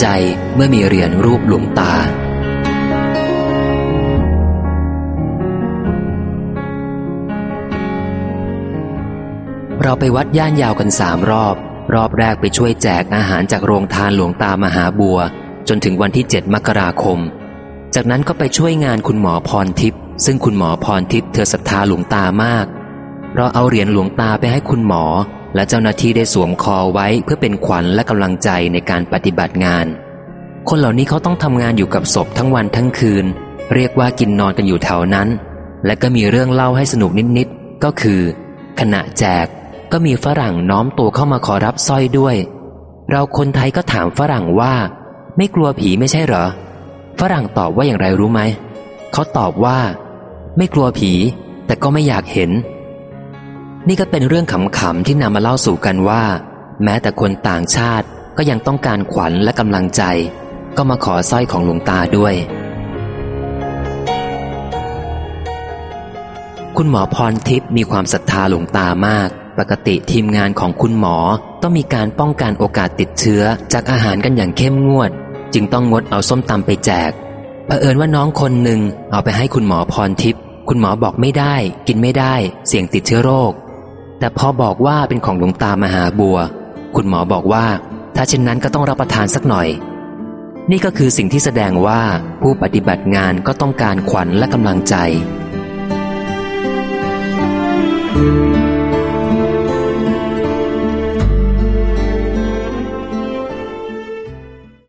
ใจเมื่อมีเหรียญรูปหลวงตา เราไปวัดย่านยาวกันสามรอบ รอบแรกไปช่วยแจกอาหารจากโรงทานหลวงตามหาบัว จนถึงวันที่ 7 มกราคม จากนั้นก็ไปช่วยงานคุณหมอพรทิพย์ซึ่งคุณหมอพรทิพย์เธอศรัทธาหลวงตามาก เราเอาเหรียญหลวงตาไปให้คุณหมอ และเจ้าหน้าที่ได้สวมคอไว้เพื่อเป็นขวัญและกำลังใจในการปฏิบัติงาน คนเหล่านี้เขาต้องทำงานอยู่กับศพทั้งวันทั้งคืน เรียกว่ากินนอนกันอยู่แถวนั้น และก็มีเรื่องเล่าให้สนุกนิดๆก็คือ ขณะแจกก็มีฝรั่งน้อมตัวเข้ามาขอรับสร้อยด้วย เราคนไทยก็ถามฝรั่งว่า ไม่กลัวผีไม่ใช่เหรอ ฝรั่งตอบว่าอย่างไรรู้ไหมเขาตอบว่า ไม่กลัวผี แต่ก็ไม่อยากเห็น นี่ก็เป็นเรื่องขำๆที่นำมาเล่าสู่กันว่า แม้แต่คนต่างชาติก็ยังต้องการขวัญและกำลังใจ ก็มาขอสร้อยของหลวงตาด้วย คุณหมอพรทิพย์มีความศรัทธาหลวงตามาก ปกติทีมงานของคุณหมอต้องมีการป้องกันโอกาสติดเชื้อจากอาหารกันอย่างเข้มงวด จึงต้องงดเอาส้มตำไปแจกเผอิญว่าน้องคนหนึ่งเอาไปให้คุณหมอพรทิพย์คุณหมอบอกไม่ได้ กินไม่ได้ เสี่ยงติดเชื้อโรค แต่พอบอกว่าเป็นของหลวงตามหาบัว คุณหมอบอกว่า ถ้าเช่นนั้นก็ต้องรับประทานสักหน่อย นี่ก็คือสิ่งที่แสดงว่าผู้ปฏิบัติงานก็ต้องการขวัญและกำลังใจ thank you